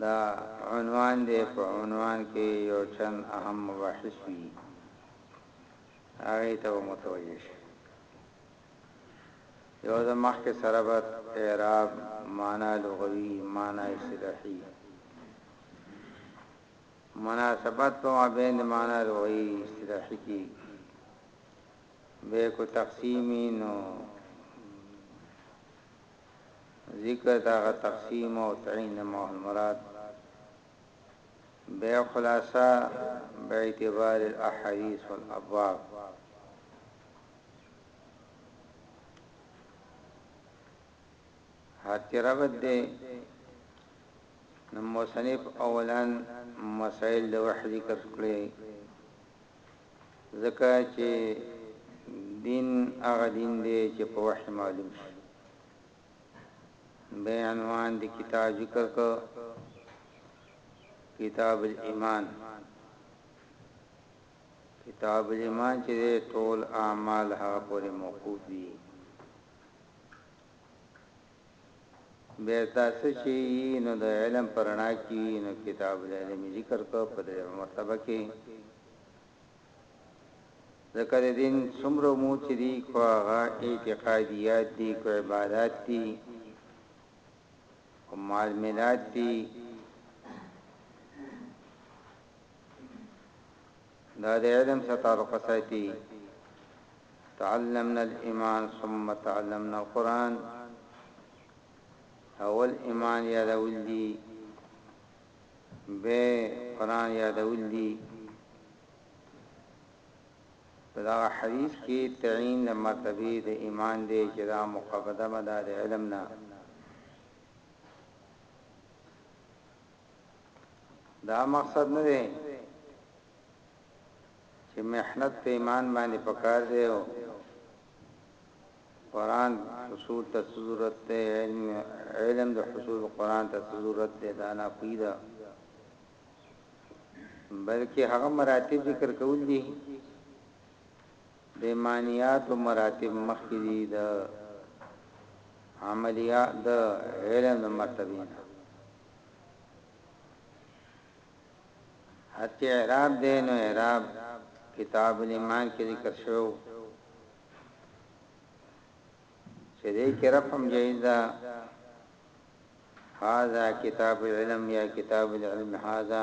دا عنوان دی په عنوان کې یو چند اهم مباحث وي هغه ته متوجه شي یو د مخکې سره به اعراب معنا لغوي معنا اصطلاحي مناسبت په مابین د معنا لغوي اصطلاحي کې به کو تقسیمینو ذکر د هغه تقسیم او تعین د ما هو المراد بیا خلاصه به اعتبار الاحادیث والابواب هر کې ربط دی نو مصنف اولان مسائل د وحی ذکر کړی ځکه چې دين هغه دين دی چې په وحي معلوم شي. به عنوان د کتاب ذکر کو کتاب الايمان کتاب الايمان چې ټول اعمال هغه پورې موقوف دي بیا تاسو چی یی نو د علم په رڼا کی یی نو کتاب العلم یی ذکر کړ په دریمه مرتبه کی ځکه د دین څومره امور چی دی کو هغه اعتقادیات دی کو عبادات دی کو معلملات دی دا د علم سره تعلق ساتي، تعلمنا الايمان ثم تعلمنا القرآن، اول ايمان يادول دي بيا قرآن يادول دي، په دغه حديث کې تعين د مرتبه د ايمان دی چې دا مقدمه ده د علم نه. دا مقصد نه دی چې محنت په ایمان باندې پکار دی او قران حصول ته ضرورت دی علم علم د حصول قران ته ضرورت دی دا نه پیدا بلکې هغه مراتب ذکر کول دي د ایمانیات او مراتب مخکې دي د عملیات د علم مرتبه حتی اعراب دی نو اعراب کتاب الايمان کې ذکر شوی وو چې دې کې رقم جایز ده هاذا کتاب العلم یا کتاب العلم هاذا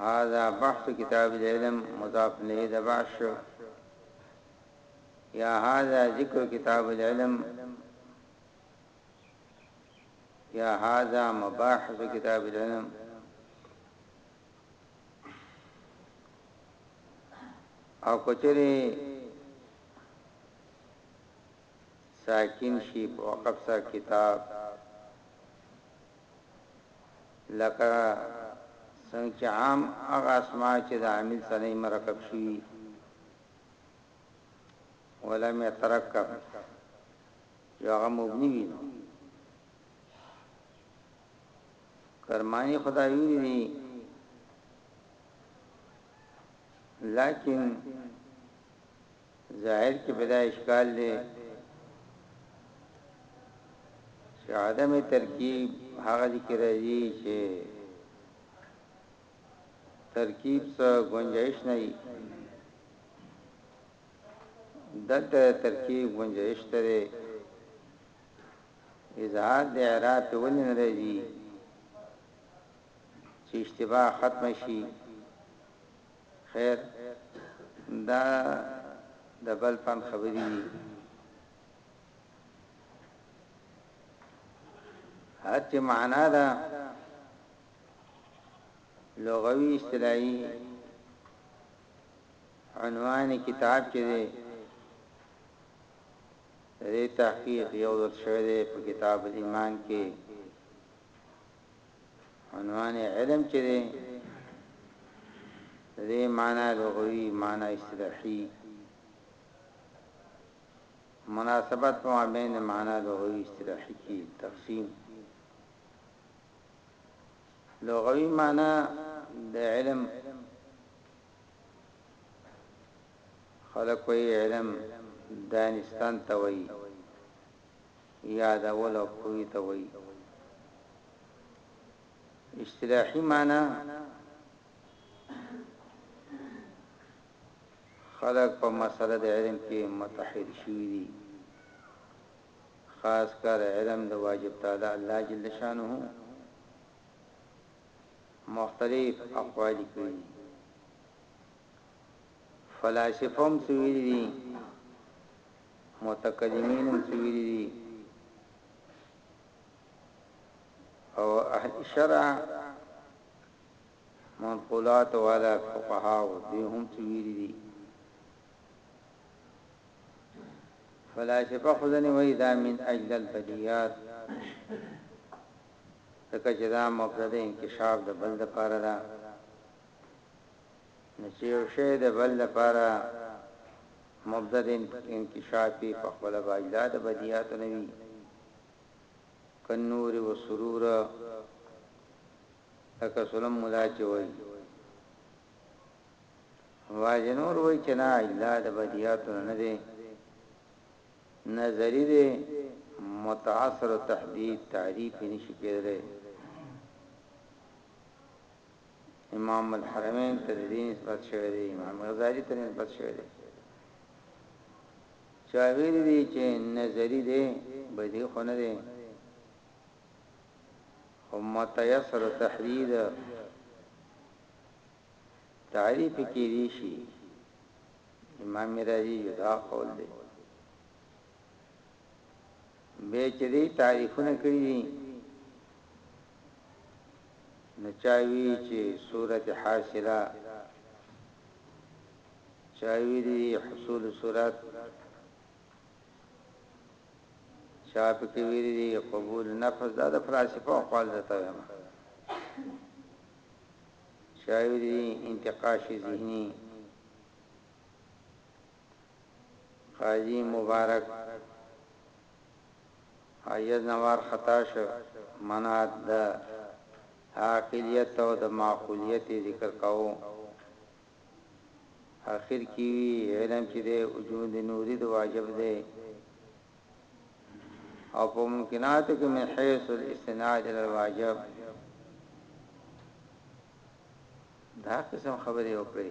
هذا بحث كتاب العلم مضاف له دبعش يا هذا ذكر كتاب العلم يا هذا مباحث كتاب العلم او کچری ساکین شي وقف سا کتاب لکه څنګه چې عام هغه اسماء چې د عامل سره یې مرکب شوي وي، ولم یترکب، چې هغه مبني وي، نو کرماني خو دا ویلي دي، لکن ظاهر کې په دا اشکال دی چې عدم ترکیب هغه دي کې راځي چې ترکیب څه گنجائش نه وي دلته ترکیب گنجائش ترې اظهار د اعراب په ولې نه راځي چې اشتباه ختم شي خیر دا د بل پام خبری دی هر چې معنا ده لغوي اصطلاحي عنوان کتاب کې دی دې تحقیق یو ځل شوی دی په کتاب الایمان کې عنوان علم چې دی دې معنا لغوي معنا اصطلاحي مناسبت په مابین معنا لغوي اصطلاحي کې تقسیم لغوي معنا د علم خلق وی علم دانستان توي یادول او پوهي ته وایي. اصطلاحي مانا، خلک په مسئله د علم کي متحد شوي دي، خاص کر علم د واجب تعالی الله جل شانه، مختلف اقوال یې کړي دي، فلاسفه هم څه ویلي دي. متکلمین هم څه ویلي دي او اهل شرع منقولات والا فقها دوی هم څه ویلي دي فلاسفه خدانه وای دا من اجل البدیات تکه چې دا مبتدا انکشاف د بل د پاره ده نو چې یو شی د بل لپاره مبدد انکشافي په خپل باجدا د بدیات نه وي کنور و سرور لکه سلم ملا چې وای واجنور وای چې نه الا د بدیات نه دی نظری دی متعصر تحدید تعریف نشي کېدلی امام الحرمين ته ددې نسبت شوی دی امام غزالي ته نسبت شوی دی چا ویل دي چې نظری دی بدی خو نه دی هم تيسر تحديد تعریف کې دي شي امام رازي دا قول دی به چې دې تعریفونه کړی دي نو چاوی چې صورت حاصله چاوی دي حصول صورت چاپ کې ویری دي قبول نفس دا د فلسفه او قال دته وایم چاوی دي انتقاش ذهنی قاضي مبارک عاجز نه وارخطا شو، منع د عاقلیت او د معقولیت یې ذکر کاوه، اخر کې وي، علم چې دی وجود نوري د واجب دی او په ممکناتو کې من حیث الاستناد الى الواجب دا قسم خبرې وکړي.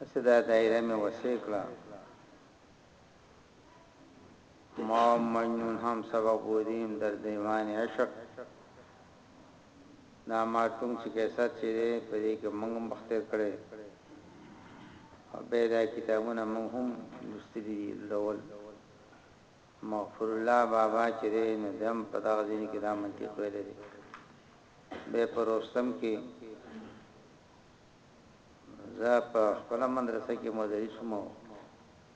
هسې دا دایره مې وسې کړه ما مجنون هم سبق بودیم در دیوان عشق دا ما ټوم چې کیسات چې دی په دې کې موږ هم بختیر کړی او به دا کتابونه موږ هم لوستلي دي ډول مغفور الله بابا چې دی نو دم په دغه ځین کې دا منطق ویل دي به پروستم کې زه په خپله مدرسه کې مدرس وم او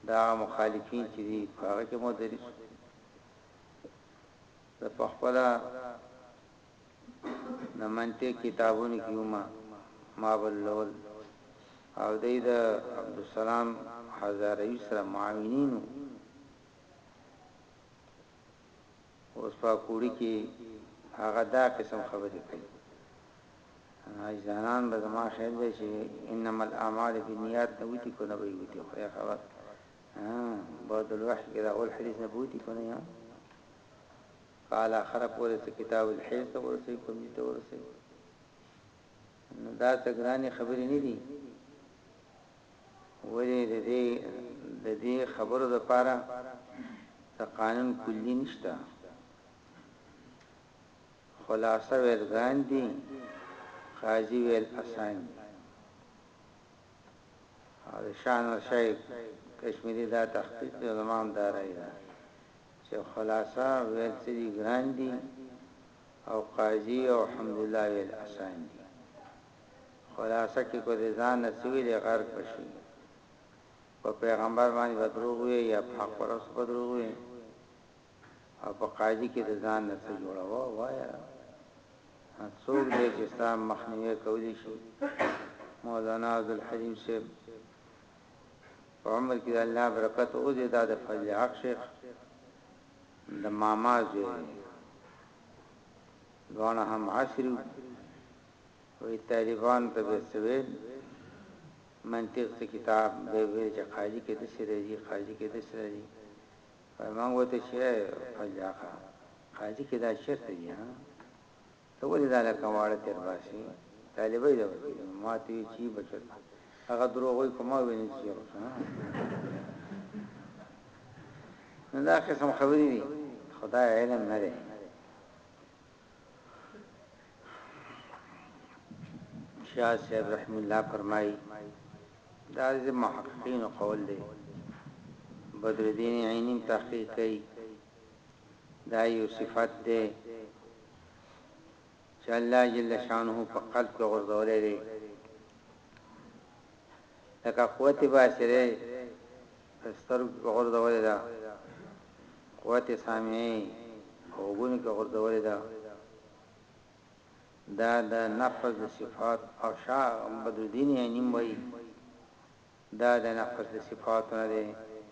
دا هغه مخالفین چې دي په هغه کې مدرس وم زه په خپله د منطق کتابونو کې وم ما بل لول او د عبدالسلام هزاروي سره معاونینو اوس په اکوړي کې هغه دا قسم خبرې کوي حاج زانان به زما خیال دی چې انما الاعمال بالنیات نه وتی کو نه وی وتی خو یا خبر بعد الوحی کې دا اول حدیث نه بوتی کو نه قال اخر پورې څه کتاب الحیز ته ورسې کوم دي ته ورسې نو دا څه ګراني خبرې نه دي ولې د دې د دې خبرو د پاره د قانون کلی نشته خلاصه ویل ګران دي قاضي ویل اسان دي او شان او شای کشمیری دا تحقیق دی زمام دارای دا چې خلاصه ویل چې ګران دي او قاضي او الحمدلله ویل اسان دي خلاصه کی که د ځان نه څه وی دی غرق به شی په پیغمبر باندی به دروغ وی یا په حق پرستو به دروغ وی او په قاضی کی د ځان نه څه جوړه وه وایه څوک دی چې ستا مخنیوی کولی شي مولانا عبدالحلیم صاحب په عمر کې د الله برکت او دې دا د فضل حق شیخ د ماما زوی دوانه هم عصرو وای طالبانو ته به څه ویل منطق څه کتاب به ویل چې قاضي کې دسې راځي قاضي کې دسې راځي وای موږ وته چې فجاقه قاضي کې دا چیرته دي ها ته ولې دا لکه واړه تیر باسي طالبای دا وکړي ما ته وی چی بچت هغه دروغ وی کومه ویني چې ورسنه نه دا قسم خبرې دي خدای علم نه دی شاه صاحب رحم الله فرمایي دا د محققینو قول دی بدر الدین عینیم تحقیق کوي دا یو صفت دی چې الله جل شانه په قلب کې غرضولې دی لکه قوت باصره د سترګو غورځولې ده، قوت سامعې یې په غوږونو کې غورځولې ده، دا د نفس د صفات او شاه بدرالدین عینیم وایي، دا د نفس د صفاتو نه دی،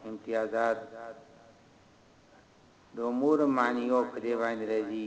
امتیازات د امور معنیو په دې باندې راځي،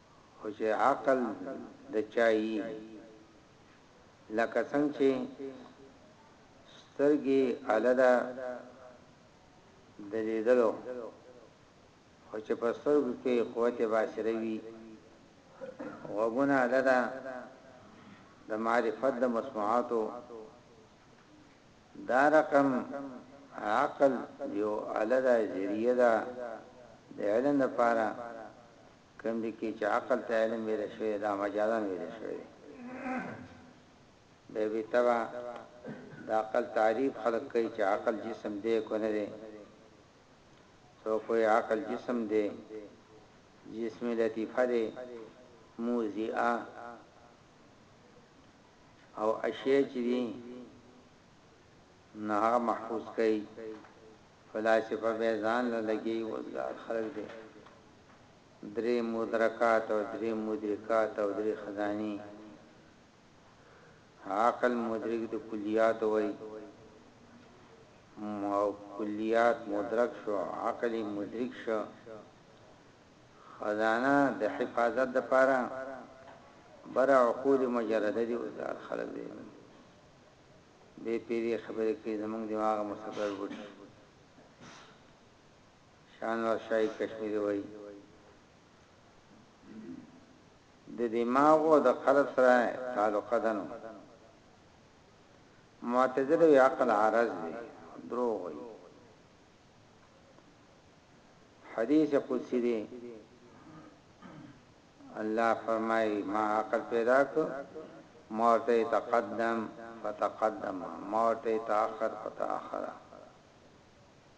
خو چې عقل د چا يي لکه څنګه چې سترګې اله ده د ليدلو خو چې په سترګو کې قوت باصره وي غوږونه اله ده د معرفت د مسموعاتو دا رقم عقل يو اله ده ذريعه ده د علم لپاره کوم دي کې چې عقل ته علم ویل شوی دی دا مجازا ویل شوی دی به به تبع د عقل تعریف خلق کوي چې عقل جسم دی کو نه دی سو کوئی عقل جسم دی جسم لطیفه دی موزیعه او اشیاء چې دي نه هغه محفوظ کړي فلسفه به ځان لګي وزګار خلک دي درې مدرکات او درې مدرکات او درې خزانې عقل مدرک د کلیاتو وایي او کلیات مدرک شو عقل مدرک شو خزانه د حفاظت د پاره بر عقول مجرده دی اوس دار خلق دی به پیری خبره کوي زمونږ دماغ مستقر وړي شانواز شاهي کشمیري وايي، د دماغ او د قلب سره تعلقه ده نو معتزله وي عقل عرض دی، دروغ وايي. حدیث قدسی دی، الله فرمایي ما عقل پیدا کړ ما ورته تقدم فتقدم ما ورته تأخر فتأخر.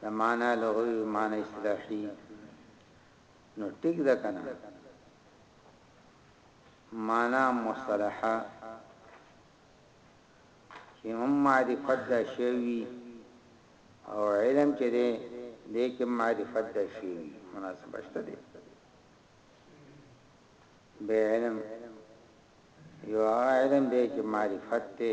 د معنی لغوی او معنی اصطلاحی نو ټیک ده کنه معنی مصطلحه چې هم معرفت ده شوی او علم چې ده دې کې معرفت ده شوی مناسبه شته ده به علم یو علم دې چې معرفت ته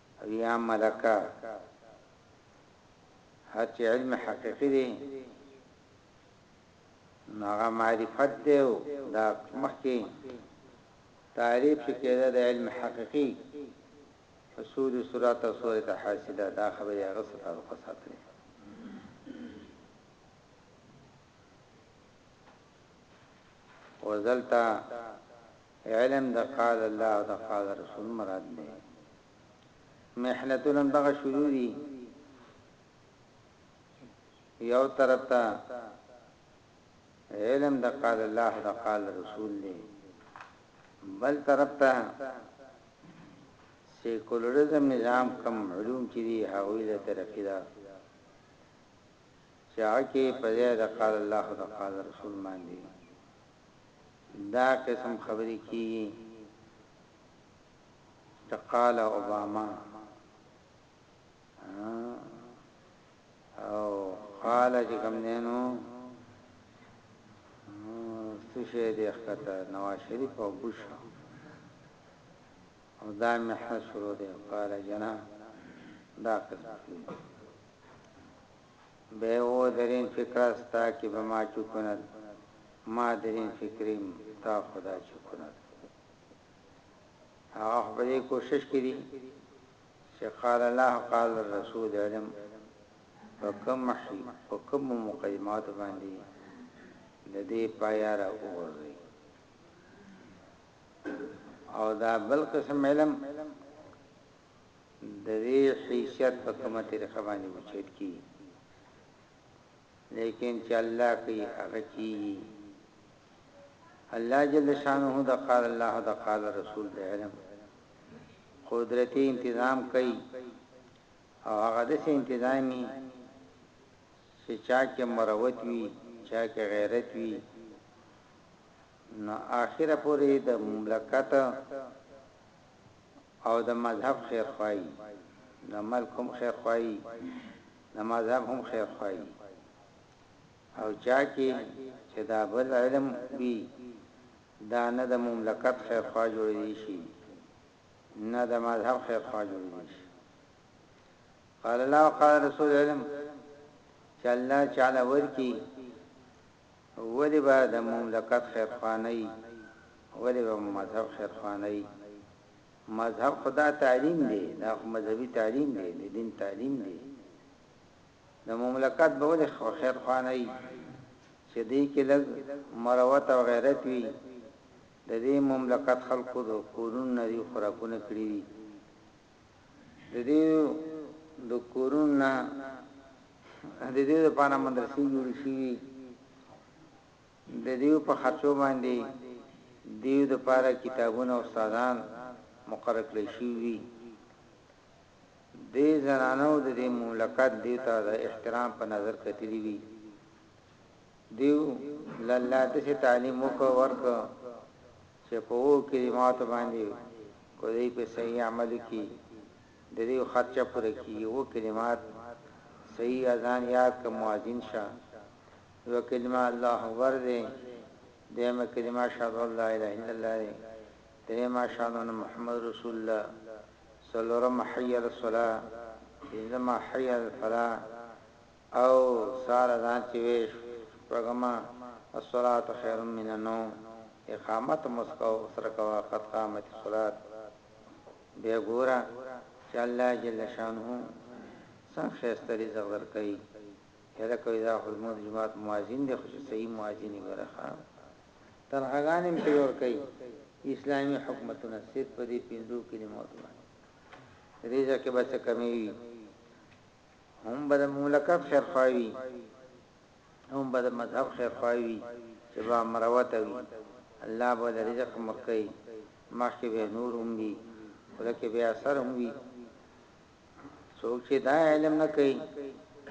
اویا ملکه هر چی علم حقیقی دی نو هغه معرفت دی او دا مخکی تعریف شو کیده د علم حقیقی حصول صورت او صورت حاصله دا خبری هغه سره تعلق ساتلی وزلتا علم د قال الله او د قال رسول مراد دی محنتونه دغه شروع دي یو طرف ته علم د قال الله د قال رسول دی بل طرف ته سیکولرزم نظام کم علوم چې دی هغه له ترقی دا چې هغه کې په دې د قال الله د قال رسول باندې دا قسم خبرې کیږي چې قال اوباما او قال چې کوم دینو سشه دې خطه نواز شریف او بوش او دا محنه شروع دې قال جنا دا قسم به او درين فکره ستا کې به ما چه کند ما درين فکريم تا خدا چه کند هغه خو په دې کوشش کې دي چې قال الله قال الرسول علم په کوم محي په کوم مقدمات باندې د دې پایاره وګورئ او دا بل قسم علم ددې حیثیت په کومه طریقه باندې اوچت کړي لیکن چې الله کوي هغه کیږي الله جل شانه د قال الله د قال رسول د علم قدرتي تنظیم کوي او هغه د سي تنظیمي چې چا کې مروت وي چا کې غیرت وي نو اخره پورې د مملکت او د مذهب خیر خواهي، د ملک هم خیر خواهي، د مذهب هم خیر خواهي او چا کې چې دا بل علم وي دا نه د مملکت خیر خواه جوړېدی شي نه د مذهب خیر خواه جوړېدی شي قال الله وقال رسول علم چې الله چاله ورکی ولې به د مملکت خیرخواه نه یی؟ ولې به مو مذهب خیرخواه نه یی؟ مذهب خو دا تعلیم دی، دا خو مذهبي تعلیم دی، د دین تعلیم دی. د مملکت به ولې خیرخواه نه یی؟ چې دوی کې لږ مروت او غیرت وي، د دې مملکت خلکو د کورونو نه دوی خوراکونه کړي دي. د دې د کورونو نه د دې لپاره مدرسې جوړ شي د دې په خرچو باندې دې د لپاره کتابونه او استادان مقرر کړی شي وي دې زنانو د دې مملکت دې ته د احترام په نظر کتلی وي دیو له الله داسې تعلیم وکړ ورکړ چې په اوو کلماتو باندې که دوی په صحیح عمل وکړي د دیو خرچه پوره کیږي اوو کلمات صحیح اذان یاد که مؤذن شه یوه کلمه الله اکبر دی دویمه کلمه اشهد ان لا اله الا الله دی دریمه اشهد ان محمد رسول الله څلورمه حی علی الصلاه پنځمه حی علی الفلاح او سهار اذان چې وې شپږمه الصلوة خير من النوم اقامت مسکو سره کوه قد قامت الصلوة بيا ګوره چې الله جل شانه څنګه ښايسته رزق درکوي هيله کوي دا خو زموږ د جماعت مؤذن دی خو چې صحيح مؤذن يې ګوره ښه تنخواګانې هم پرې ورکوي اسلامي حکومتونه صرف په دې پنځو کلمو باندې رزق کې به څه کمی وي هم به د مملکت خیرخواه وي هم به د مذهب خیرخواه وي چې با مروته وي الله به له رزق هم ورکوي مخکې به نور هم وي خوله کې به اثر هم وي څوک چې دا علم نه کوي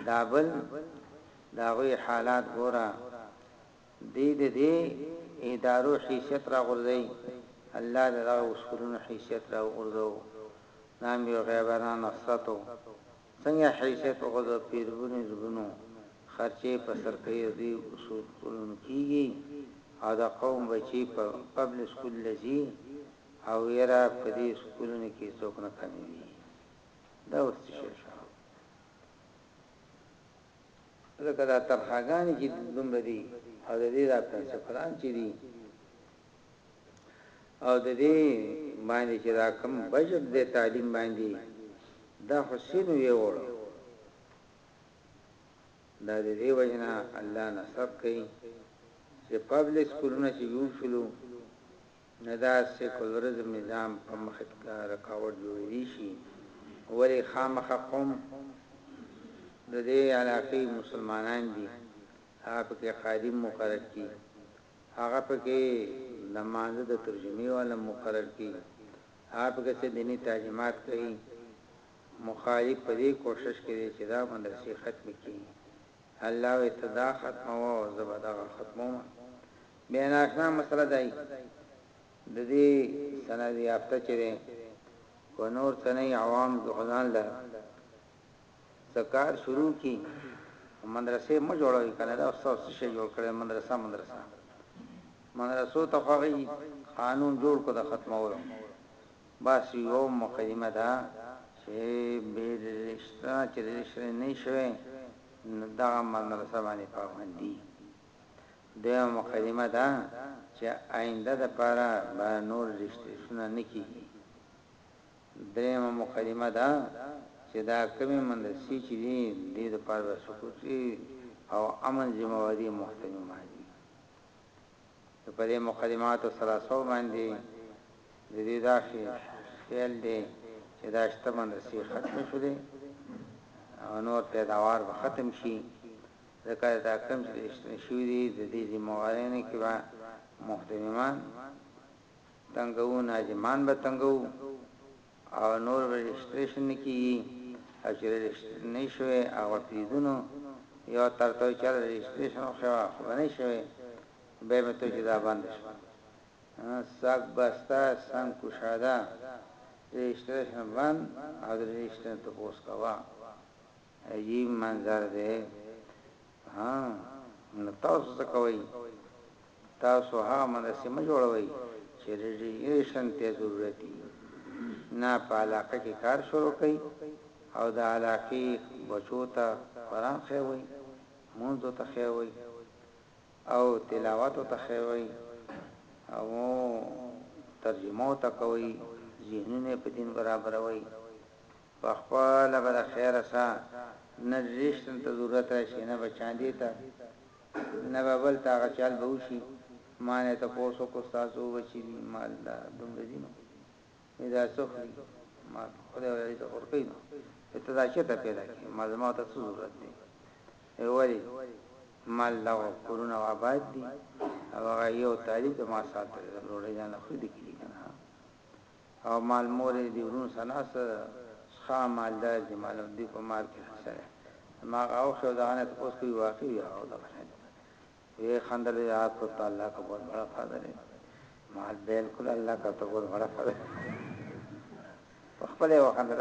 دا بل دا غوي حالات ګوره دی د دی ادارو حیثیت راغورځوی الله د دغه اصولونو حیثیت راوغورځوو دا هم یو غیبانه نصرت وو څنګه حیثیت وغورځوو پیربونو زبونو خرچی په سرکیو د دوی اصول کولونو کیږی او د قوم بچی په پبلک سکول لځی او یره په دی سکولونو کی څوک نه کمیږی دا اوس څه شی شو. ځکه دا طرحګانې چې دومره دي او د دې دا پرنسپلان چې دي او د دې باندې چې دا کم بجټ د تعلیم باندې دا حسین وی وړ دا د دې وجنا الله نصر کوي چې پبلک سکولونه چې جوړ شلو نه دا سیکولرزم نظام په مخ ته رکاوټ جوړیدی شی ولی خامخا قوم ددی علاقی مسلمانان دی هغه پکی خادم مقرر کی هغه پکی د مانځه د ترجمی والا مقرر کی هغه پکی څه دینی تعلیمات کوی مخالف پدی کوشش کی دی چی دا مدرسی ختمی کی. الله وی ته دا ختموه او زه به دغه ختموم بیا ناشنا مسله دای ددی سند یافته چه دی که نور څه نه عوام کی خو ځان له څه کار شروع کی او مدرسه مه جوړوی کنه دا ستاسو څه شی جوړ کړی مدرسه مدرسه مدرسو ته خو هغی قانون جوړ کړو د ختمولو. بس يوه مقدمه ده چي بي رجسټر نه چي رجسټر نه يي شوي نو دغه مدرسه باندي پابندي دويمه مقدمه ده چي آينده د پاره به نور رجسټريشنونه نه کيږي دريمه مقدمه ده چي دا کومي مدرسي چي دي دوي د پاره به سکيورټي او امن ذمه واري محتمي ماني. نو په دې مقدماتو ثلاثو باندې د دوی دا خیال دی چې دا شته مدرسې ختمې شولې او نور پیداوار به ختم شي، ځکه دا کوم چې اشتنې شوي دي د دې ذمه وارانو کې به مهتممان تنګوو، ناظمان به تنګوو، او نور به رجسټریشن نه کیږي او چې رجسټر نه شوی هغه پیدونو یو تر ته چر رجسټریشن وخوا خو نه شوی به مې ته چې دا بند شو ساک بستا سم کوشاده رجسټریشن بند او رجسټریشن ته پوس کوا عجیب منظر دی ها نو تاسو څه کوئ تاسو هغه مدرسې مه جوړوئ چې ریډیشن ته ضرورت وي نه په علاقه کې کار شروع کړئ او د علاقې بچو ته قران خوئ مونږ ته خوئ او تلاوت ته خوئ او ترجمه ته کوئ ذهنونه په دین برابروي په خپله به د خیره سه نه ډریشتن ته ضرورت راشي نه به چاندې ته نه به بل ته هغه چل به وشي ما نه تپوس وکړو ستا څو بچي دي مال دا دومره دي نو وي دا څه خوري ما خدای ولري ته خور کوي نو وي ته دا چېرته پیدا کړې ما زما ته څه ضرورت دی وي ولي مال دا کورونه آباد دي او هغه یو طالب د ما سات ته ډوډۍ ځان خوري د کلي کنه او مال مور يې دې ورونو سره ناسته ده ښا مالدار دې مال هم دوی په مال کې حصه ده زما هغه اوښې او دغه نه تپوس کوي واقعي وي هغه دغه شان دي وې خندل وې آپ کو تو الله کا بہت بڑا فضل ہے مال بالکل الله کا تو بہت بڑا فضل په خپل یو خندل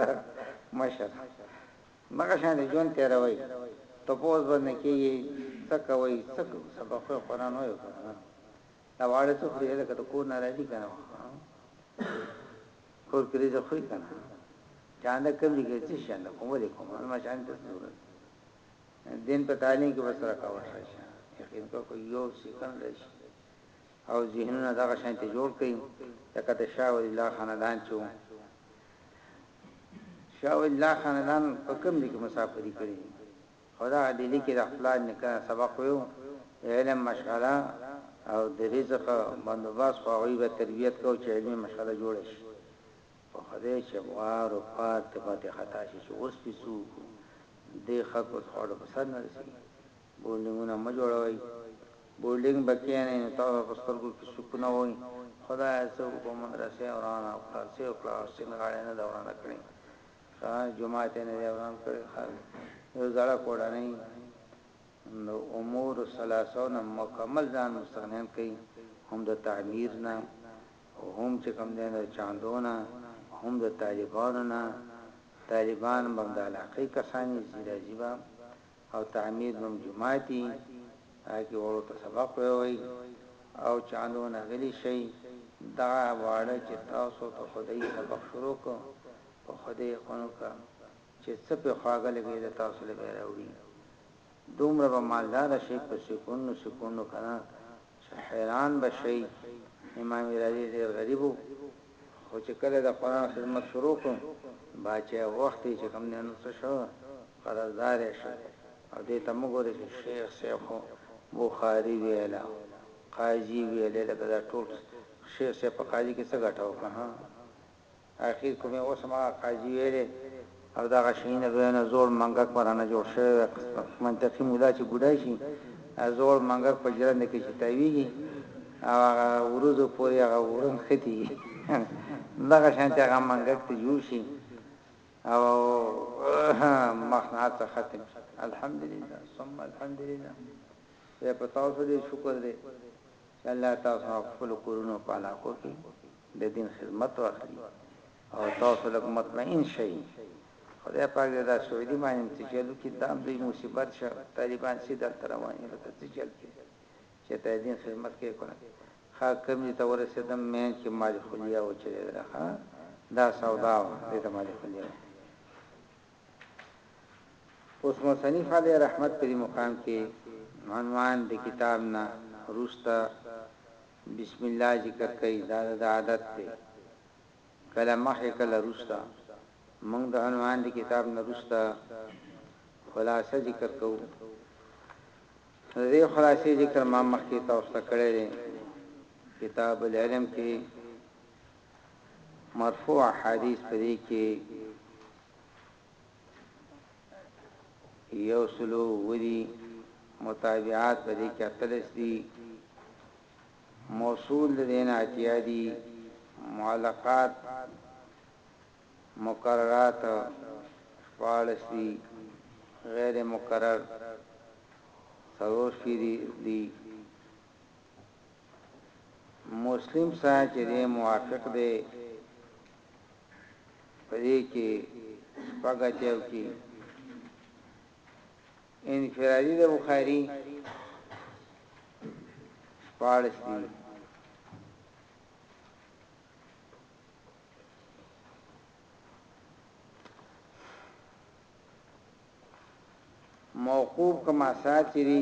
مشر مګه شان دې جون تیروي تپوس باندې کیږي څه کوي څه سبق قرآن وایو دا واړه څه خوري لکه د کور نه راځي کنه کور کې رزق خوري کنه چاند کم دي کې څه شاند کوم ولې کوم ما شان ته ضرورت دین په تعلیم کې وسره کاوه شي یقین کو کو یو سکن راشي او ذهنونه دغه شان ته جوړ کړي لکه د شاه ولی الله خاندان چې شاه ولی الله خاندان په کوم دي کې مسافري کړې خو دغه ډیلی کی د پلار نیکه نه سبق ویو د علم مشغله او د رزق بندوبست خو هغوی به تربیت کو چی علمی مشغله جوړه شی په خدای چی وار او پار ته باندی خطا شی چی اوس پی څه وکړو دی خلکو ته خو په سر نه رسیږی بورډینګونه مه جوړوی بورډینګ به کینی نو تاسو به په سترګو کی سکون وی خدایه څه وکړو مدرسه ورانه کړه څه وکړو سیند غاړه نه ده ورانه کړی. ښه جومات یې نه دی وران کړی ښاغلی یو زړه کوډنۍ د امور ثلاثو نه مکمل ځان مستغنین کوي هم د تعمیر نه او هم چې کوم دی د چاندو نه هم د طالبانو نه طالبان بم د علاقې کسانی زیرا زیبا او تعمیر بم جوماتی تاکي وړو ته سبق ویوي او چاندو نه غلی شي دغه واړه چې تاسو ته خدای سبق شروع کو په خدای یې خون وکړه چې څه پرې خواږه لږی د تاسو له بیه راوړي. دومره به مالداره شئ په سیکونډو سیکونډو که نه چې حیران به شئ. امام رازي ډېر غریب و خو چې کله یې د قرآن خدمت شروع کړ، باچا یې وغوښتی چې کوم دی نو څه شو قرضدار یې شئ او دې ته مه ګورئ چې شیخ صاحب خو بخاري ویله، قاضي ویله لکه دا ټول شیخ صاحب په قاضي کې څه ګټه وکړه ها؟ اخیر خو مې اوس هم هغه قاضي ویلی او دغه شهین لویانو زوړ منګک به رانه جوړ شوی وای، منطقي ملا چې بوډا شي، هغه زوړ منګک په ژرنده کې چې تاویږي او هغه وروځو پورې هغه وره نښتي وي، دغه شانتې هغه منګک دې جوړ شي او مخ نه هر څه ختم شي. الحمدلله ثم الحمدلله بیا په تاسو ډېر شکر دی چې الله تاسو په خپلو کورونو او په علاقو کې. د دین خدمت واخلي او تاسو لږ مطمئن شئ خدای پاک دې دا سعودي باندې هم څه چل وکړي دا هم لوی مصیبت شه طالبان څه دلته روان دي لکه څه چل کې چې ته دین خدمت کوي کنه ښه کوم دې ته ورسېدم مین کې مالي خلیه وچلېدله ښه دا سودا وه دې ته مالي خلیه وه اوس مصنف علی رحمت په دې مقام کې عنوان د کتاب نه روستا بسم الله ذکر کوي دا د ده عادت دی کله مخې کله روسته موږ د عنوان د کتاب نه روسته خلاصه ذکر کوو د دې خلاصې ذکر ما مخکې تاسو ته کړی دی کتاب العلم کې مرفوع حدیث پرې کې یو سل او اووه دي، متابعات په دې کې اتلس دي، موصول د دې نه اتیا دي، معلقات مکررات شپاړس دي، غیر مکرر څلور شپېته دي، مسلم سره چې دی موافق دی. پدې کې شپږ اتیاو کې انفرادی د بخاری شپارس دی موقوف کما سات چی دی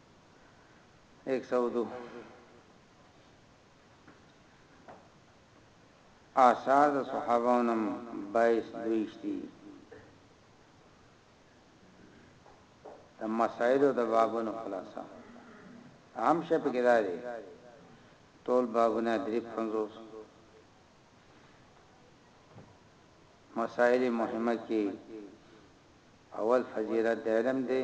ایک سو دو آثار د صحابانو نم بایس دویش دی د مسائل او د بابونو خلاصه هم شه په کې داري ټول بابونه درې پنځوس مسائل مهمه کې اول فضیلت د علم دی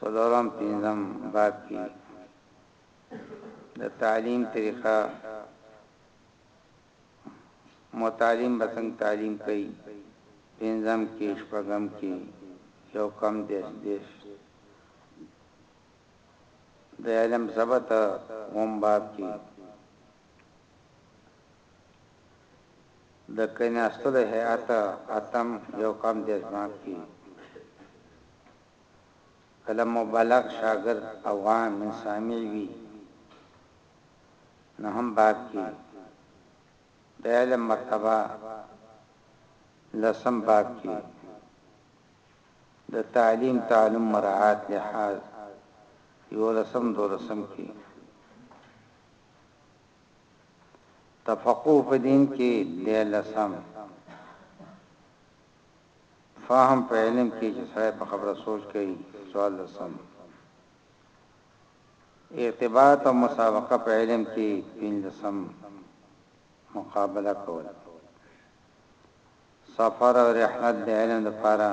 څلورم پنځم باب کی د تعلیم طریقه متعلم به څنګه تعلیم کوي پنځم کې شپږم کې یو کم دیش دیش د علم ثبت هم باب کې د کېناستلو هیئت اتم یو کم دېرش باب کې کله مبلغ شاګرد اوعام من سامع وي نو هم باب کې د علم مرتبه لسم باب کې د تعلیم تعلم مراعات لحاظ یولسم دولسم کې تفقه په دين کې ديارلسم فهم په علم کې چې سړی په خبره سوچ کوي څوارلسم ارتباط او مسابقه په علم کې پنځلسم مقابله کول سفر او رحلت د علم لپاره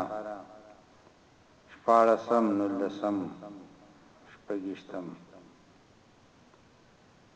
شپارسم نلسم شپږشتم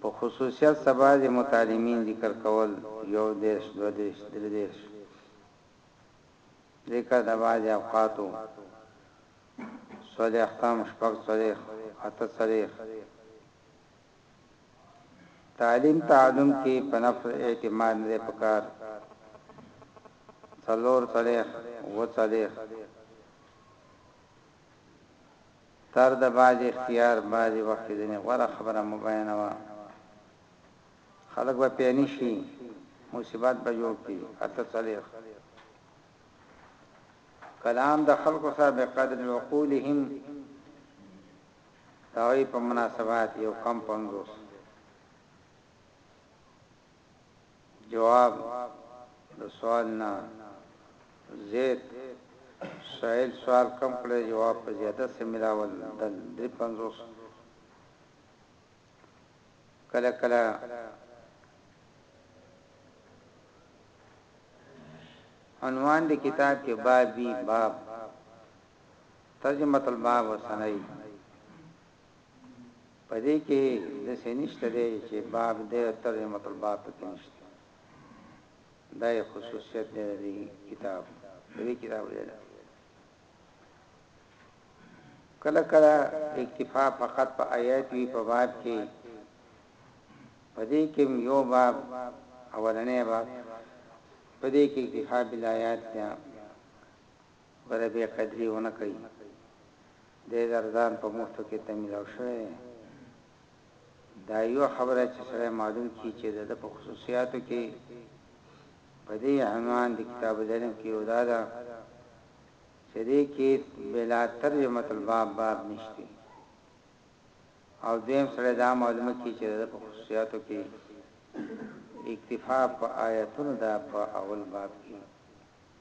په خصوصیت سبا دې متعلمین ذکر کول یو دېرش، دوه دېرش، درې دېرش ذکر د بعضې اوقاتو څلېښت هم، شپږ څلېښت، اته څلېښت تعلیم تعلم کې په نفس اعتماد نه دی پکار څلور څلېښت، اووه څلېښت. تر د بعضی اختیار بعضی وخت کی ځنی غوره خبره مه بیانوه خلک به پیانی شی مصیبت به جوړ کړی اته څلویښت کلام د خلکو سره به قدر العقولهم داوی په مناسبات یو کم پنځوس جواب د سوال نه زيد سائل سوال کم کړی جواب په زيادت سره ملاول دل دري پنځوس کله کله عنوان د کتاب کې باب بی باب ترجمه الباب وسنئی په دې کې داسې نشته دی چې باب دی او ترجمة الباب په کې نشته دا یې خصوصیت دی د دې کتاب د دې کتاب دی کله کله اکتفا فقط په آیات وی په باب کې پدې کې یو باب اولنې باب پدې کې اکتفا بالآیات یا بله بې قدري ونه کړي دی در ځان په موښتو کې تميلو شوی دی دا يوه خبره ده چې سړی معلوم کړي چې د ده په خصوصياتو کې په دې عنوان د کتاب العلم کې يو دا ده چې دې کې بلا ترجمه الباب باب نشته او دیم سره دا معلومه کی چې د خصوصیاتو کې اکتفا په آیتونو دا په اول باب کې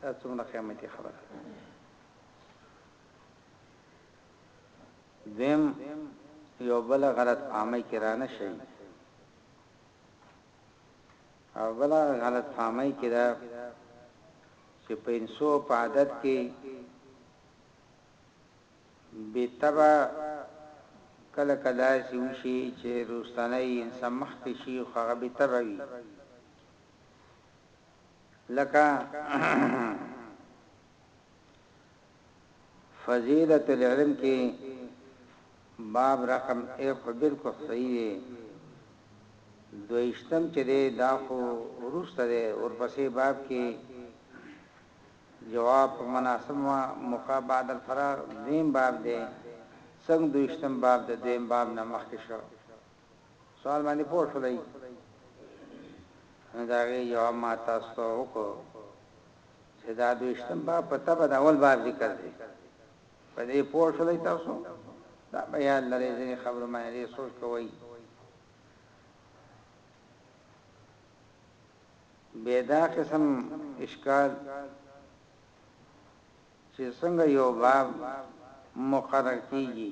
دا څومره قیمتي خبره ده. دویم یو بل غلط فهمۍ کې رانه شي او بل غلط فهمۍ کې دا چې په انسو په عادت کې به تبا کله کله سوشي چې روستانه انسان مخ کې شي خو هغه به تبا وي لکه فضیلت العلم کې باب رقم 1 خو بالکل صحیح دی دویشتم چې دی دا خو ورسته دی ورپسې باب کې جواب مناسب موقع بعد الفراغ دیم باب دی څنګه دویشتم باب د دیم باب نه مخکې شو سوال باندې پوه شولئ نو دا غي جواب ما تاسو ته وکړو چې دا دویشتم باب په تبع د اول باب ذکر دی په دې پوه شولئ تاسو دا بیا لري ځینې خبرو باندې ډېر سوچ کوئ به دا قسم اشکال چې څنګه یو باب مقرر کیږي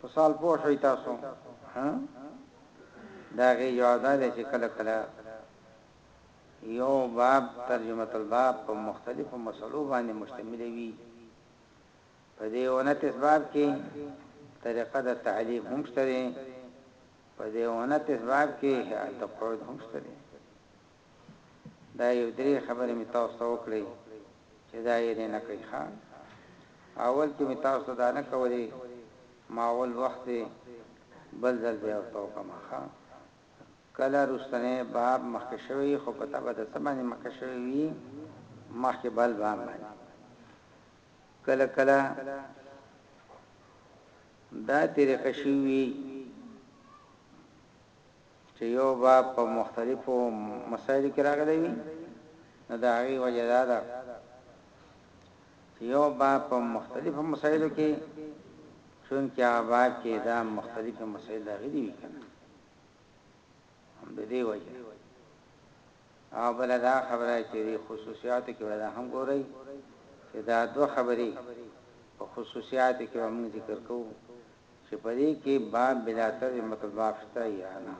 په سوال پوه شوي تاسو ها داغي جواب دا دی چې کله کله یو باب ترجمه الباب په مختلفو مسلو باندې مشتمل وي په دې ونه تسباب کې طریقه د تعلیق هم شته په دې ونه تسباب کې د قعود هم شته دا یو درې خبرې مې تاسو ته وکړې چې دا یې نه کړئ ښه اول کې مې تاسو ته دا نه کولې ما اول وخت دی بل ځل بیا ورته وکړم ښه کله رستنې باب مخکې شوی خو په تبه د څه باندې مخکې شوی وي مخکې بل باب باندې کله کله دا طریقه شوی چې یو باب په مختلفو مسایلو کې راغلی وي، نو د هغې وجه دا ده، چې یو باب په مختلفو مسایلو کې، چونکې هغه باب کې دا مختلفې مسایل راغلي وي که نه، هم د دې وجه. او بله دا خبره چې دې خصوصیاتو کې به دا هم ګورئ، چې دا دوه خبرې په خصوصیاتو کې به موږ ذکر کوو، چه په دې کښې باب بلا ترجمة الباب شته يا نه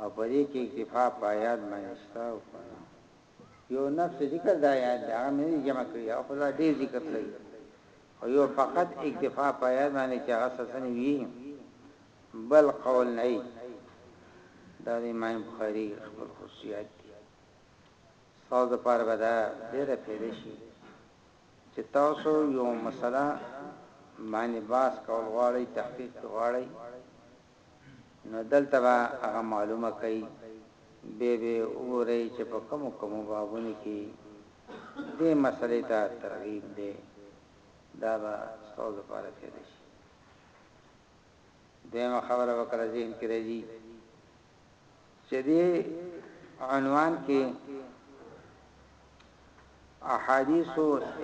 او په دې کښې اکتفاء په آيات باندې شته او که نه يو نفس ذکر د آيات دې هغه مې نه جمع کړي او خو دا ډير ذکر کوي او يو فقط اکتفاء په آيات باندې چه هغه سسنې وي بل قول نه دا د امام بخاری خپل خصوصیات دي ساز د پاره به دا ډېره پیدا شي چې تاسو يوه مسله باندې بحث کول غواړئ، تحقيق پرې غواړئ، نو دلته به هغه معلومه کړئ، بيا به وګورئ چې په کومو کومو بابونو کې دې مسلې ته ترغيب دی، دا به ستاسو لپاره فايده شي. دويمه خبره به کله ذهن کې راځي، چې دې عنوان کې احادیث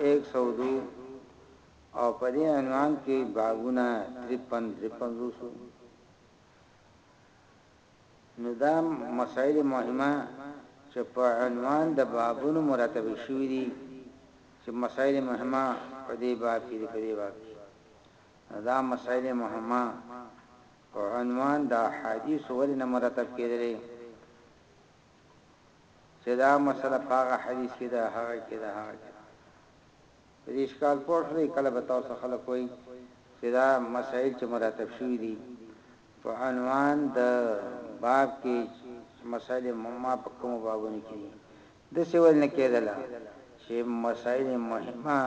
ایک سو دو او په دې عنوان کې بابونه 53 دریپنځوسو نو دا مسائل مهمه چې په عنوان د بابونو مرتب شوی دي چې مسائل مهمه په دې باب کې په دې باب دا مسائل مهمه په عنوان د احادیثو ولې نه مرتب کېدلی چې دا مسله په هغه حدیث کې ده هغه کې ده هغه کې په دې اشکال پوه شئ کله به تاسو خلک وایي چې دا مسائل چې مرتب شوي دي په عنوان د باب کې مسائل مهمه په کوم بابونه کې دي د څه ول نه کېدل چې مسائل مهمه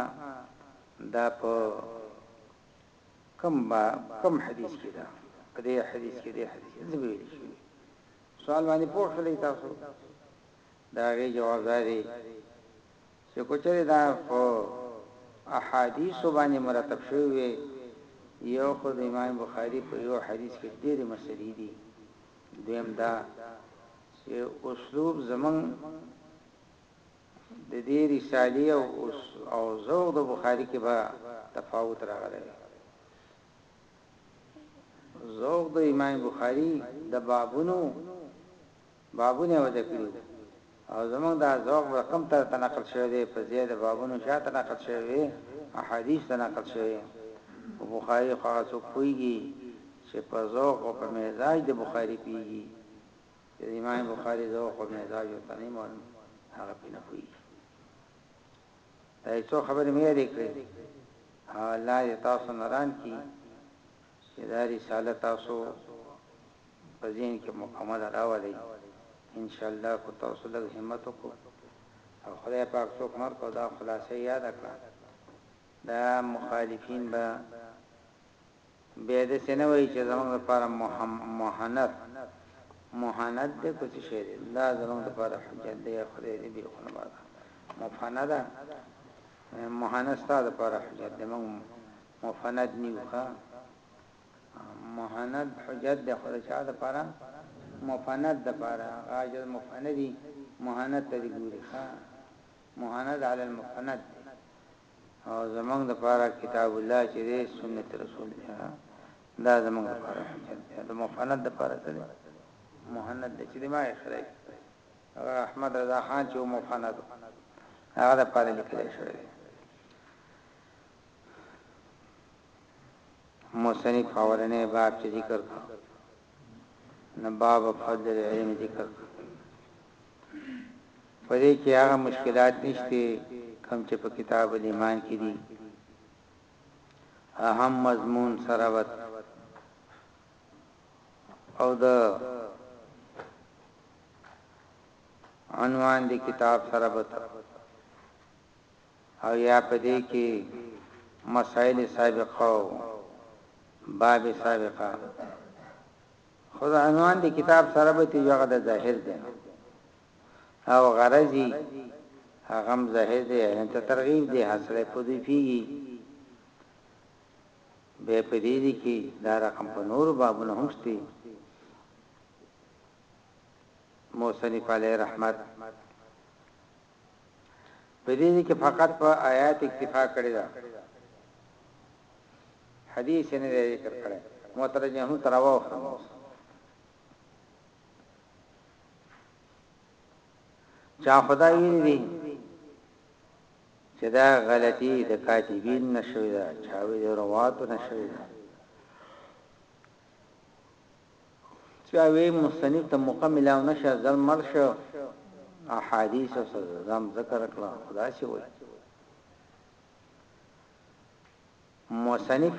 دا په کوم با کوم حدیث کې ده په دې حدیث کې دې حدیث دې ویل شي سوال باندې پوه شئ تاسو دا غي جواب دی چې کوچري دا په احادیث باندې مرتب شوی وي یو خو د امام بخاری په یو حدیث کې ډېری مسلې دي دویم دا چې اسلوب زمون د دې رسالې او ذوق د بخاري کې به تفاوت راغلی وي. ذوق د امام بخاري د بابونو بابونه وجه کړي وو او زمونږ دا ذوق به کم تر ته نقل شوی دی په ځای د بابونو چاته نقل شوی وي احادیث ته نقل شوی په بخاري خو هغه څوک پوهیږي چې په ذوق او په مزاج د بخاري پیږي چې د امام بخاري ذوق او مزاج ورته نه معلوم هغه پې نه پوهیږي دا یو څو خبرې مې یادې کړې الله دې تاسو نران کی چې دا رساله تاسو په ذهن کې مکمل راوړی ان شاء الله کو تاسو لږ همت وکړو او خدای پاک څوک مر کو دا خلاصې یاد کړه دا مخالفین به بیا داسې نه وایي چې زموږ لپاره مهند مهند دی که څه شی دی دا زموږ لپاره حجت دی یا خدای دې بالکل نه بادا مفنه ده مهند ستا لپاره حجت دی موږ مفند نیو ښه مهند حجت دی خو چا لپاره مفند لپاره غاجل مفندي مهند ته ګوري ښه مهند علی المفند او زموږ د پاره کتاب الله چې دی سنت رسول دی دا زموږ د پاره حجت دی د مفند د پاره څه دی مهند د چې ما اخره هغه احمد رضا خان چې مفند هغه د پاره لیکل شوی دی موسنی پاورنه باب چې ذکر کړ نه باب فضل علم ذکر کړ په دې کې هغه مشکلات نشته کوم چې په کتاب الایمان کې دي. اهم مضمون سره وت او د عنوان د کتاب سره وت او یا په دې کې مسائل سابقه او باب سابقه خو د عنوان د کتاب سره به تی هغه د ظاهر دی نو او غرضی هغه هم ظاهر دی ان ته ترغیب دی حاصله په دوی پیږي به په دې دي کې دا رقم په نور بابونه هم شته موسنی علی رحمت په دې کې فقط په آیات اکتفا کړی دا حدیث نه ذکر کړی مترجم هم تراوه خمس چا خدای ویری دی چې دا غلطی د کاتبین نشوي دا چاوي د رواتو نشوي دا چا وی مصنف ته موقع ملاو نه شه ځل مړ شه احادیث او سزام ذکر کړه خدا سی وی مصنف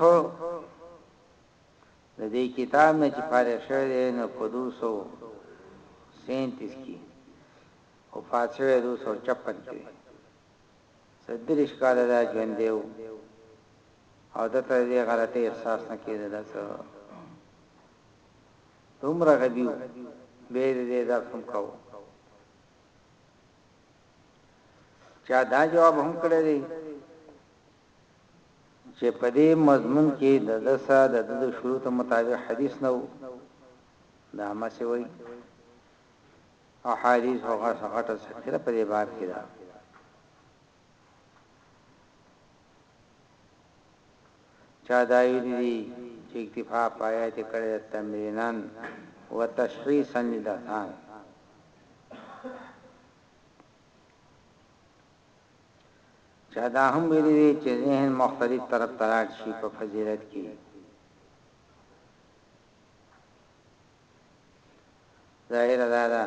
د دې کتاب نه چې فارغ شوی دی نو په 237 کې او فات شوی 256 کې صدرش کال دا ژوند دیو او ده ته د دې غلطۍ احساس نه کېده، دا څه دومره غبي و، بیا یې د دې درس هم کاوه. چا دا جواب هم کړی دی چې په دې مضمون کې د ده سره د ده د شروط مطابق حدیث نه و، دا همسې وایي او حدیث هغه غټه سکیره په دې باب کې ده. چا دا ویلي دي چې اکتفاء پایه تې کړې ده تمرینا و تشخیصا للاذهان چا دا هم ویلي دي چې ذهن مختلف طرف تراټ شي په فضیلت کې ظاهره دا ده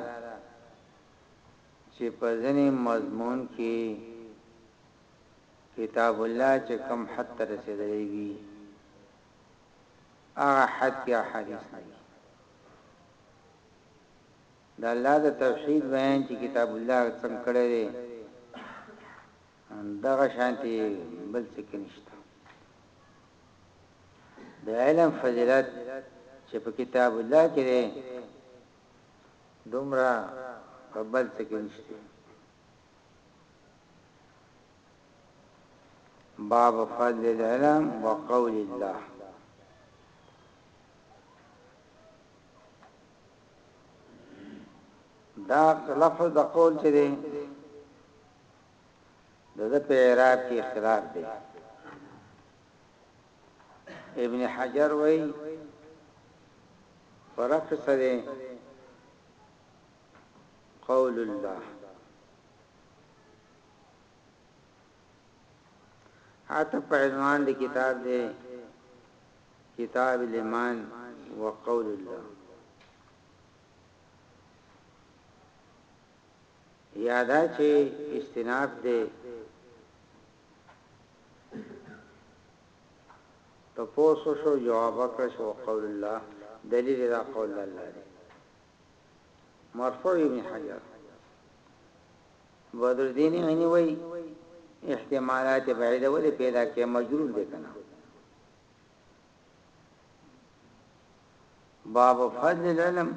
چې په ځینې مضمون کې کتاب الله چې کوم حد ته رسېدلی وي، هغه حد کې احادیث نه وي. د الله د توحید بیان چې کتاب الله څنګه کړی دی، دغه شانتي بل څه کې نشته د علم فضیلت چې په کتاب الله کې دی دومره په بل څه کې نشته باب فضل العلم وقول الله دا لفظ د قول چې دی د ده په اعراب کې اختلاف دی ابن حجر وای فرق سره قول الله حتی په عنوان د کتاب دی کتاب الایمان وقول الله يا دا چي استناد دي ته پوه سو شو جواب وکړه شو قول الله دليل دا قول الله دي مرفوع ابن حجر بدر الدين عيني وي احتمالات بعيده ولې پیدا کې مجرور دي کنه باب فضل العلم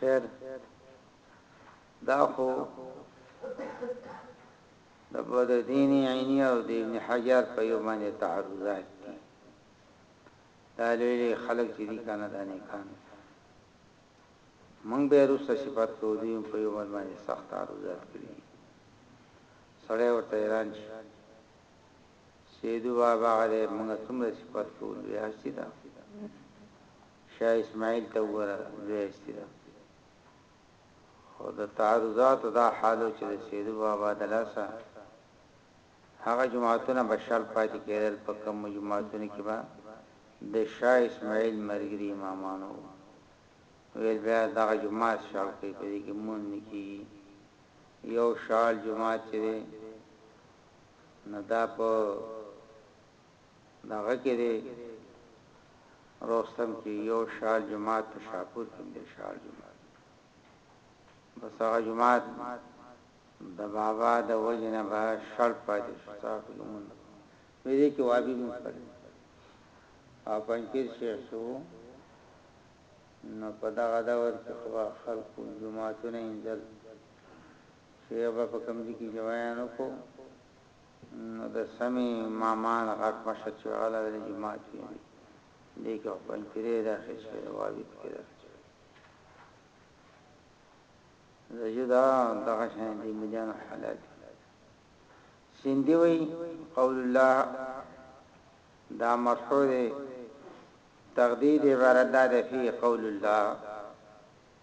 خیر دا خو د بدرین عینی او د ابن حجر په یو باندې تعرضات دي دا لوی خلک چې دي کنه دا نه کان مونږ به روسه صفات کو دي په یو باندې سخت تعرضات کړی سړی ورته ایران شي سیدو بابا هغه دی موږ څومره صفت کوو لوی هستی ده شاه اسماعیل ته وګوره لوی هستی ده خو د تعرضات دا حالو چې د سیدو بابا د لاسه هغه جماعتونه بشال پاتې کېدل په کوم جماعتونه کې به د شاه اسماعیل مرګري امامانو ویل بیا دغه جماعت شال کوي په دې کې مون نکی یو شال جماعت چې نو دا په دغه کې دی روستم کې یو شال جماعت په شاپور کې دی شال جماعت بس هغه جماعت د بابا د وجنه به شل پاتې شو تاسو لمون مې دې کې وابي مو کړ او پنځیر شیخ شو نو په دغه دور کې خلکو جماعتونه انځل شیعه به په کوم ځای کې چې ویان وکړو نو د سمې مامان غټ مشر چې هغه لا د جماعت وي دی دې کې خو پنجپیرې د اخیس کې د وابي پکې د اخیس د جدا دغه شان دي مليان حالات سیندی وی قول الله دا مرفوع دی تقدید عبارت دا دی فی قول الله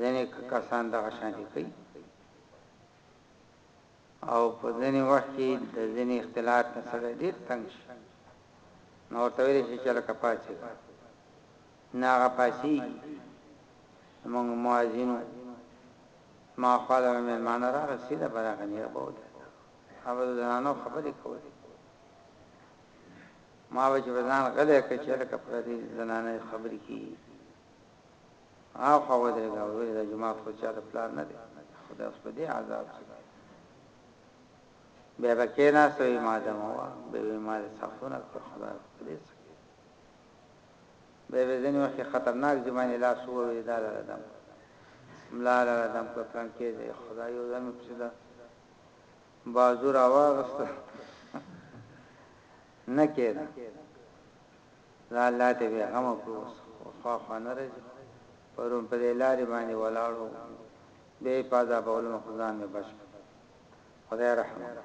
ځنې کسان دغه شانتي کوي او په ځنې وخت کې د ځنې اختلاط نه سره ډیر تنګ شي نو ورته ویل شي چې لکه پاتې نه هغه پاتې موږ موازینو ما خاله مې مان را رسید برغه نه بوله هغه زنانو خبرې کولې ما به چې په ځان غلی کړ چې لکه پردۍ زنانه یې خبرې کېږي، هاخوا ودرېږه او ویل، دا جومات خو د چا د پلار نه دی، خدای اوس په دې عذاب شي. بیا به کېناست او یې ما دموه، بیا به یې ما د ساه خونه کړه، خدای اوس په دې څه کوي؟ بیا به یې ځینې وخت یې خطرناک ځای باندې لاس ووهه او یې دا لاره دم کړه، ملا لاره دم کړه، پلانکې ځای، خدای یو ځل مې پسې د. بازو راواغسته نه کیده ځه الله ته بی غمه کړو اوس خو خوا خوا نه راځی پرون په دی لاری باندی ولاړ وو بیا یی په عذابولم خو ځان می بچ کړ خدای رحم وکړه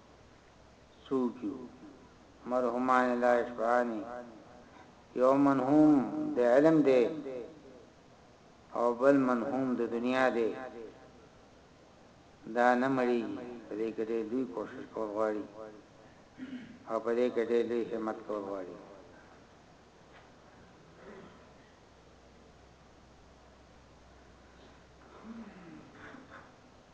څوک یو مرحومان لا اشبعانی یو منحوم د علم دی او بل منحوم د دنیا دی دا نه مړیږي په دې کې ډېر لوی کوشش کول غواړي او په دې کې ډېر لوی همت کول غواړي